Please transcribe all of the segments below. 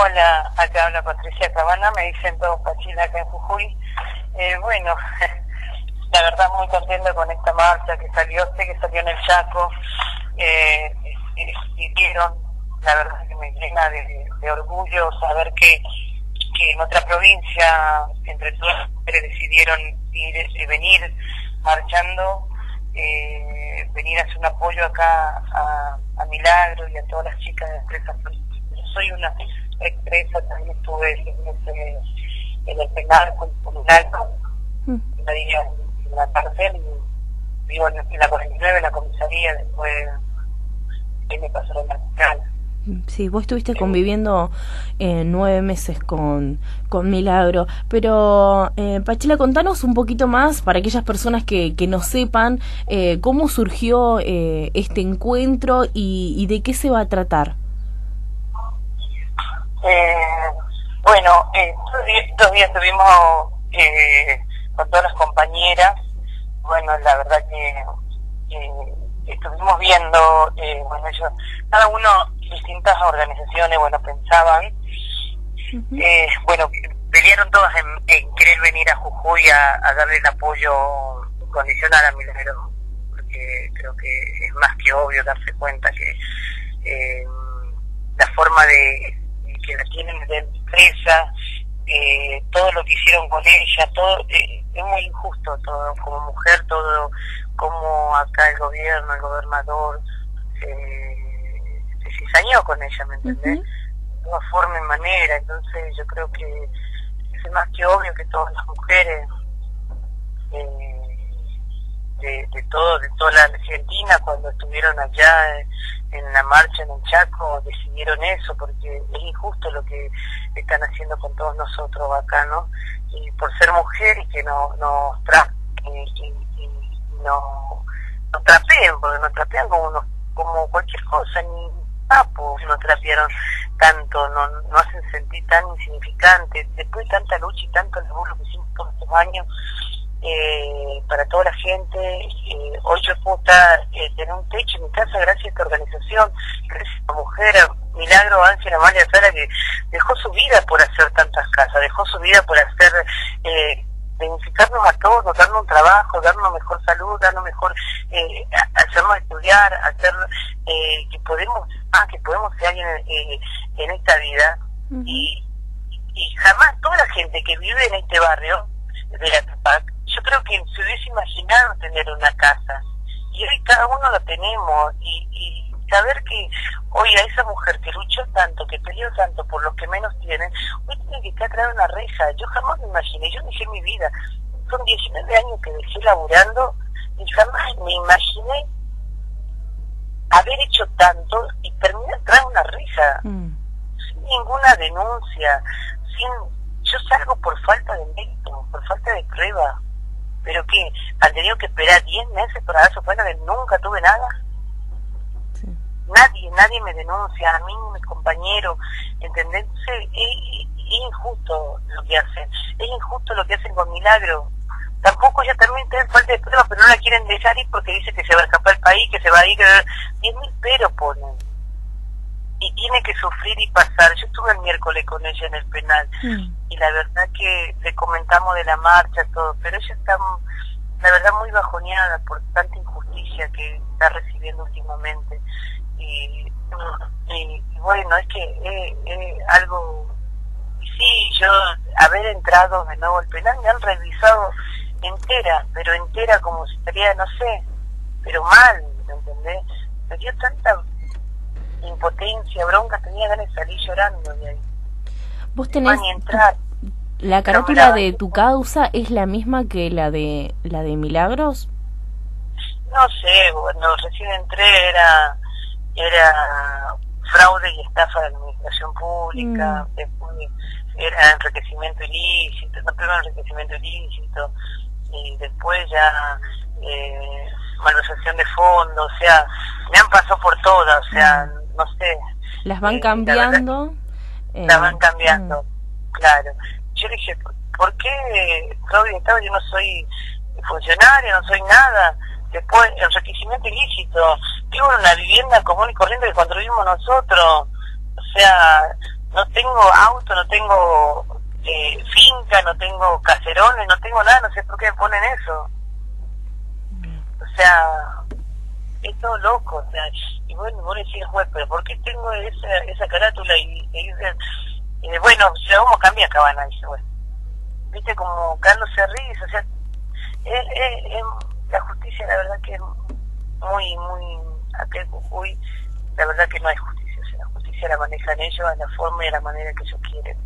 Hola, acá habla Patricia Cabana, me dicen todos Pachila acá en Jujuy. Eh, bueno, la verdad muy contento con esta marcha que salió, sé que salió en el Chaco, eh, y vieron, la verdad que me llena de, orgullo saber que, que en otra provincia, entre todas decidieron ir, eh, venir marchando, eh, venir a hacer un apoyo acá a, Milagro y a todas las chicas de. Yo soy una expresa, también estuve en, el penal con, un alto, mm. en la cárcel, y vivo en, la 49, en la comisaría, después me pasó en la penal. Sí, vos estuviste conviviendo eh, nueve meses con, con Milagro, pero eh, Pachela, contanos un poquito más para aquellas personas que, que no sepan eh, cómo surgió eh, este encuentro y, y de qué se va a tratar. Eh, bueno, eh, estos días estuvimos eh, con todas las compañeras. Bueno, la verdad que estuvimos viendo, eh, bueno, ellos, cada uno, distintas organizaciones, bueno, pensaban, eh, bueno, pelearon todas en, querer venir a Jujuy a, darle el apoyo condicional a Milagro, porque creo que es más que obvio darse cuenta que eh, la forma de que la tienen de empresa, eh, todo lo que hicieron con ella, todo eh, es muy injusto todo, como mujer, todo como acá el gobierno, el gobernador eh, se cizañó con ella, ¿me entendés? De una forma y manera, entonces yo creo que es más que obvio que todas las mujeres eh, de, de todo, de toda la Argentina, cuando estuvieron allá en la marcha en el Chaco, decidieron eso, porque es injusto lo que están haciendo con todos nosotros acá, ¿no? Y por ser mujer y que no, nos trapen y, no, nos trapeen, porque nos trapean como, como cualquier cosa, ni papo nos trapearon tanto, no, no hacen sentir tan insignificante. Después de tanta lucha y tanto laburo que hicimos todos estos años, eh, para toda la gente. Eh, hoy yo puedo estar, eh, tener un techo en mi casa gracias a esta organización, gracias a la mujer, Milagro Ángel Amalia Sara, que dejó su vida por hacer tantas casas, dejó su vida por hacer, eh, dignificarnos a todos, darnos un trabajo, darnos mejor salud, darnos mejor, eh, hacernos estudiar, hacer eh, que podemos, ah, que podemos ser alguien eh, en esta vida. y, y jamás toda la gente que vive en este barrio de la Tupac yo creo que se hubiese imaginado tener una casa. Y hoy cada uno lo tenemos. Y, y saber que hoy a esa mujer que luchó tanto, que peleó tanto por los que menos tienen, hoy tiene que estar atrás una reja. Yo jamás me imaginé, yo dejé mi vida. Son 19 años que dejé laburando y jamás me imaginé haber hecho tanto y terminar atrás una reja. Mm. Sin ninguna denuncia, sin yo salgo por falta de mérito, por falta de prueba pero que han tenido que esperar 10 meses para dar su cuenta que nunca tuve nada. Nadie, nadie me denuncia, a mí mis compañeros, ¿entendés? es, injusto lo que hacen, es injusto lo que hacen con Milagro. Tampoco ya también tienen falta de prueba, pero no la quieren dejar ir porque dice que se va a escapar el país, que se va a ir, 10 mil pero ponen y tiene que sufrir y pasar. Yo estuve el miércoles con ella en el penal mm. y la verdad que le comentamos de la marcha, todo, pero ella está, la verdad, muy bajoneada por tanta injusticia que está recibiendo últimamente. Y, y, bueno, es que es, algo, sí, yo haber entrado de nuevo al penal me han revisado entera, pero entera como si estaría, no sé, pero mal, ¿me entendés? Me dio tanta impotencia, bronca, tenía ganas de salir llorando de ahí. Vos tenés... entrar. ¿La carátula de tu causa es la misma que la de la de Milagros? No sé, cuando recién entré era era fraude y estafa de la administración pública, mm. después era enriquecimiento ilícito, no primero enriquecimiento ilícito, y después ya eh, malversación de fondos, o sea, me han pasado por todas, o sea, mm no sé. Las van eh, cambiando. las van cambiando, mm. claro. Yo dije, ¿por qué, Claudia yo no soy funcionario, no soy nada? Después, enriquecimiento ilícito. Vivo en una vivienda común y corriente que construimos nosotros. O sea, no tengo auto, no tengo eh, finca, no tengo caserones, no tengo nada, no sé por qué me ponen eso. O sea, es todo loco, o sea, bueno, vos decís, juez, pero ¿por qué tengo esa, esa carátula? Y, y, bueno, la vamos a cambiar, cabana, dice, bueno. Viste, como Carlos se ríe, o sea, la justicia, la verdad que es muy, muy, aquel Jujuy, la verdad que no hay justicia, o sea, la justicia la manejan ellos a la forma y a la manera que ellos quieren.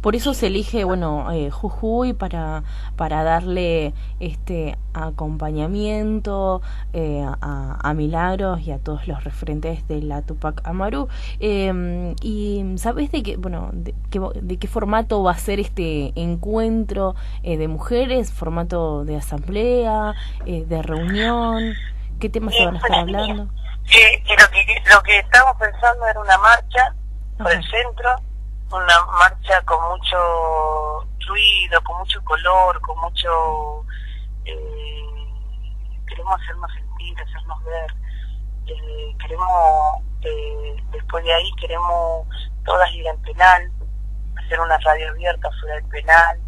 Por eso se elige, bueno, eh, Jujuy para, para darle este acompañamiento eh, a, a, Milagros y a todos los referentes de la Tupac Amaru. Em, y sabes de qué, bueno, de, de, qué formato va a ser este encuentro eh, de mujeres, formato de asamblea, eh, de reunión, qué temas se van a estar hablando. lo, que, lo que estamos pensando era una marcha por el centro una marcha con mucho ruido, con mucho color, con mucho... Eh, queremos hacernos sentir, hacernos ver. Eh, queremos, eh, después de ahí, queremos todas ir al penal, hacer una radio abierta fuera del penal,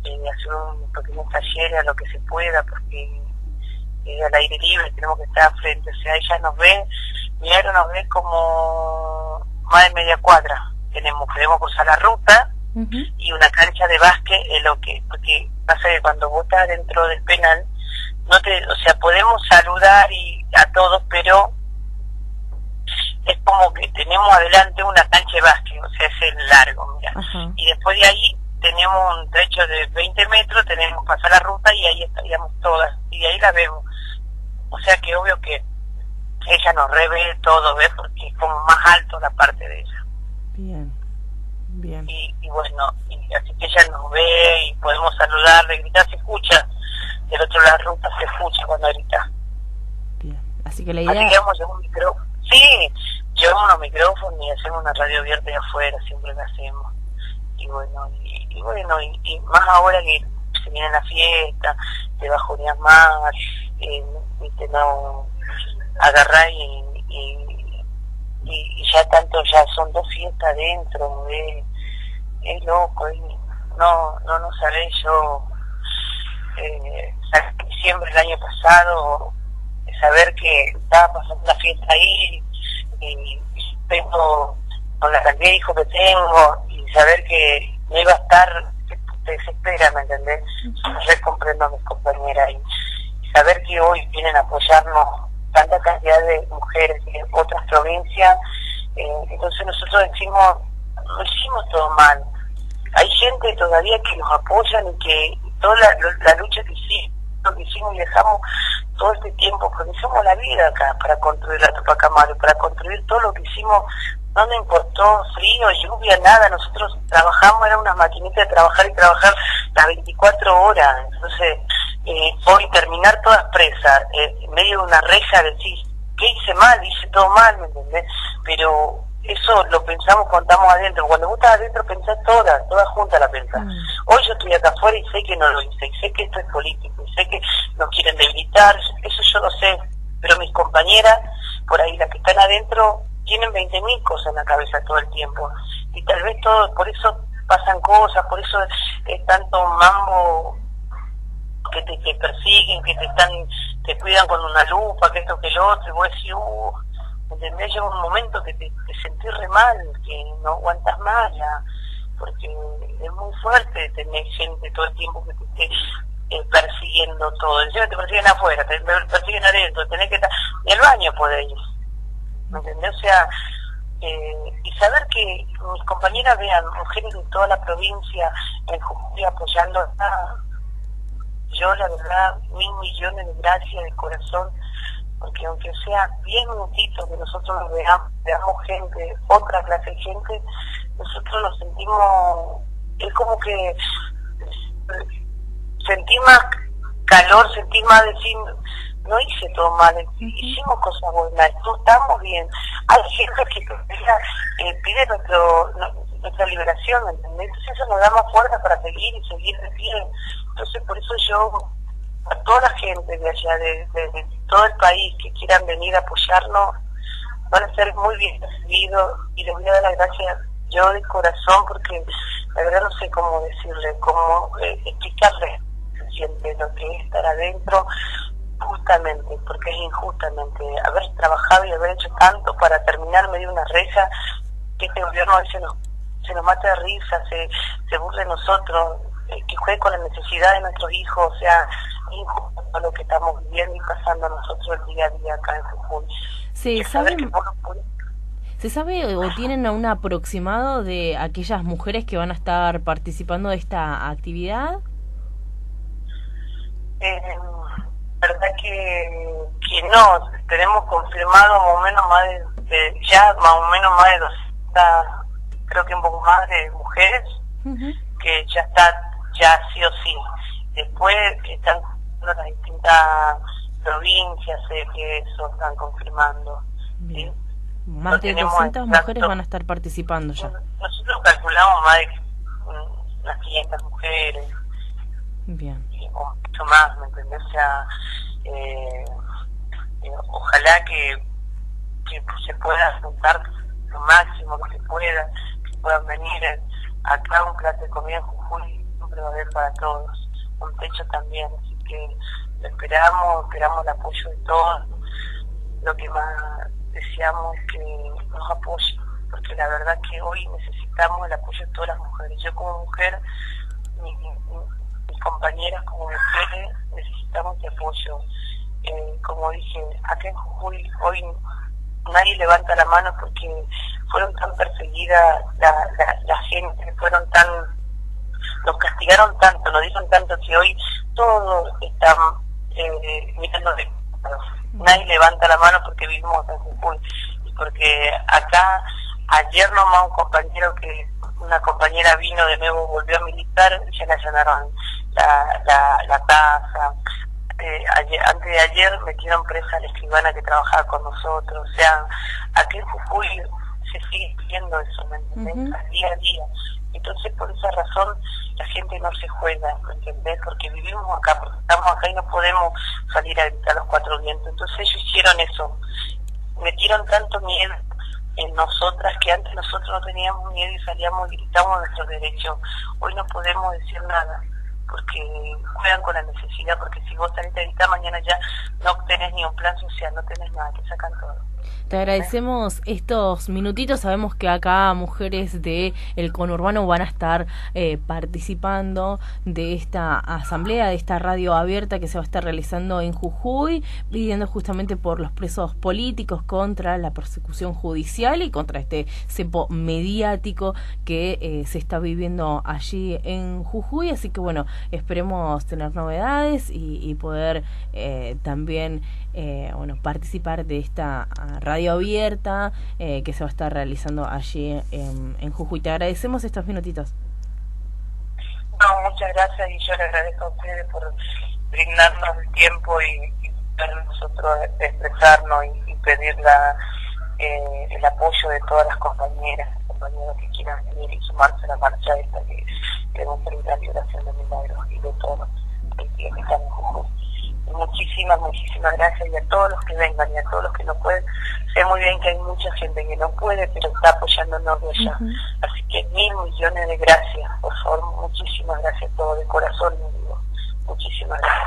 hacer un pequeño taller a lo que se pueda, porque al aire libre tenemos que estar frente, o sea, ella nos ve, Milagro nos ve como más de media cuadra tenemos, podemos cruzar la ruta y una cancha de básquet es lo que, porque pasa que cuando vos estás dentro del penal, no te, o sea, podemos saludar y a todos, pero es como que tenemos adelante una cancha de básquet, o sea, es el largo, mira. Y después de ahí tenemos un trecho de 20 metros, tenemos que pasar la ruta y ahí estaríamos todas, y de ahí la vemos. O sea que obvio que ella nos revé todo, ¿ves? Porque es como más alto la parte de ella. Bien, bien. Y, bueno, y así que ella nos ve y podemos saludarle, gritar, se escucha. Del otro lado de la ruta se escucha cuando grita. Bien, así que la idea... Así que vamos a un micrófono. Sí, llevamos unos micrófonos y hacemos una radio abierta de afuera, siempre lo hacemos. Y bueno, y, bueno, y, más ahora que se viene la fiesta, te a más, eh, viste, no agarrar y, y y, ya tanto ya son dos fiestas dentro es, es loco no no no sabés yo eh, diciembre del año pasado saber que estaba pasando una fiesta ahí y, tengo con la cantidad de hijos que tengo y saber que no iba a estar te desespera ¿me entendés? yo comprendo a mis compañeras y saber que hoy vienen a apoyarnos tanta cantidad de mujeres en otras provincias, eh, entonces nosotros decimos, no hicimos todo mal. Hay gente todavía que nos apoyan y que toda la, lucha que hicimos, lo que hicimos y dejamos todo este tiempo, porque somos la vida acá para construir la Tupac Amaru, para construir todo lo que hicimos, no nos importó frío, lluvia, nada, nosotros trabajamos, era una maquinita de trabajar y trabajar las 24 horas, entonces eh, hoy terminar todas presas, eh, en medio de una reja, decir, ¿qué hice mal? Hice todo mal, ¿me entendés? Pero eso lo pensamos cuando estamos adentro. Cuando vos estás adentro pensás todas, todas juntas la pensás. Mm. Hoy yo estoy acá afuera y sé que no lo hice, y sé que esto es político, y sé que nos quieren debilitar, eso yo lo sé. Pero mis compañeras, por ahí las que están adentro, tienen 20.000 cosas en la cabeza todo el tiempo. Y tal vez todo, por eso pasan cosas, por eso es tanto mambo que te persiguen, que te están, te cuidan con una lupa, que esto que lo otro, y vos decís, uh, ¿entendés? Llega un momento que te, te sentís re mal, que no aguantas más ya, porque es muy fuerte tener gente todo el tiempo que te esté eh, persiguiendo todo. Encima te persiguen afuera, te persiguen adentro, tenés que estar en el baño ir ¿me entendés? O sea, eh, y saber que mis compañeras vean mujeres de toda la provincia en Jujuy apoyando a yo la verdad, mil millones de gracias de corazón, porque aunque sea diez minutitos que nosotros nos veamos, veamos gente, otra clase de gente, nosotros nos sentimos, es como que sentí más calor, sentí más decir, no hice todo mal, hicimos cosas buenas, estamos bien. Hay gente que eh, pide nuestro, nuestra liberación, ¿entendés? Entonces eso nos da más fuerza para seguir y seguir de pie. Entonces por eso yo, a toda la gente de allá, de, todo el país que quieran venir a apoyarnos, van a ser muy bien recibidos y les voy a dar las gracias yo de corazón, porque la verdad no sé cómo decirle, cómo eh, explicarle siente lo que es estar adentro, justamente, porque es injustamente haber trabajado y haber hecho tanto para terminar medio una reja, que este gobierno a veces nos, se nos mata de risa, se, se burle de nosotros, eh, que juegue con la necesidad de nuestros hijos, o sea, injusto lo que estamos viviendo y pasando nosotros el día a día acá en Jujuy. Sí, ¿saben? ¿Se sabe o tienen un aproximado de aquellas mujeres que van a estar participando de esta actividad? Eh, verdad que, que no, tenemos confirmado más o menos más de, ya más o menos más de 200, creo que un poco más de mujeres, que ya está, ya sí o sí. Después están las distintas provincias, sé que eso están confirmando. Más de 200 mujeres van a estar participando ya. Nosotros calculamos más de unas 500 mujeres. Bien. O mucho más, ¿me entendés? O sea, eh, eh, ojalá que, que se pueda juntar lo máximo que se pueda, que puedan venir acá un plato de comida en Jujuy, siempre va a haber para todos, un techo también, así que lo esperamos, esperamos el apoyo de todos. Lo que más deseamos que nos apoyen, porque la verdad que hoy necesitamos el apoyo de todas las mujeres. Yo como mujer, mis, compañeras como mujeres, necesitamos de apoyo. Eh, como dije, acá en Jujuy hoy nadie levanta la mano porque fueron tan perseguidas la, la, gente, fueron tan, nos castigaron tanto, nos dieron tanto que hoy todos están eh, mirando de nadie levanta la mano porque vivimos en Jujuy. Porque acá ayer nomás un compañero que una compañera vino de nuevo volvió a militar ya le allanaron la, la, la casa eh, antes de ayer metieron presa a la escribana que trabajaba con nosotros. O sea aquí en Jujuy se sigue viendo eso ¿me entiendes? día a día entonces por esa razón la gente no se juega, ¿me entendés? Porque vivimos acá, porque estamos acá y no podemos salir a gritar los cuatro vientos. Entonces ellos hicieron eso, metieron tanto miedo en nosotras que antes nosotros no teníamos miedo y salíamos y gritábamos nuestros derechos. Hoy no podemos decir nada porque juegan con la necesidad, porque si vos salís a gritar mañana ya no tenés ni un plan social, no tenés nada, te sacan todo. Te agradecemos estos minutitos. Sabemos que acá mujeres de el conurbano van a estar eh, participando de esta asamblea, de esta radio abierta que se va a estar realizando en Jujuy, pidiendo justamente por los presos políticos contra la persecución judicial y contra este cepo mediático que eh, se está viviendo allí en Jujuy. Así que bueno, esperemos tener novedades y, poder eh, también bueno participar de esta radio abierta eh, que se va a estar realizando allí en, en Jujuy. Te agradecemos estos minutitos. No, muchas gracias y yo le agradezco a ustedes por brindarnos el tiempo y, y nosotros expresarnos y, pedir la, eh, el apoyo de todas las compañeras, compañeros que quieran venir y sumarse a la marcha esta que queremos pedir la liberación de milagros y de todos los que están en Jujuy muchísimas, muchísimas gracias y a todos los que vengan y a todos los que no pueden. Sé muy bien que hay mucha gente que no puede, pero está apoyándonos de allá. Así que mil millones de gracias, por favor, muchísimas gracias a todos, de corazón, digo. Muchísimas gracias.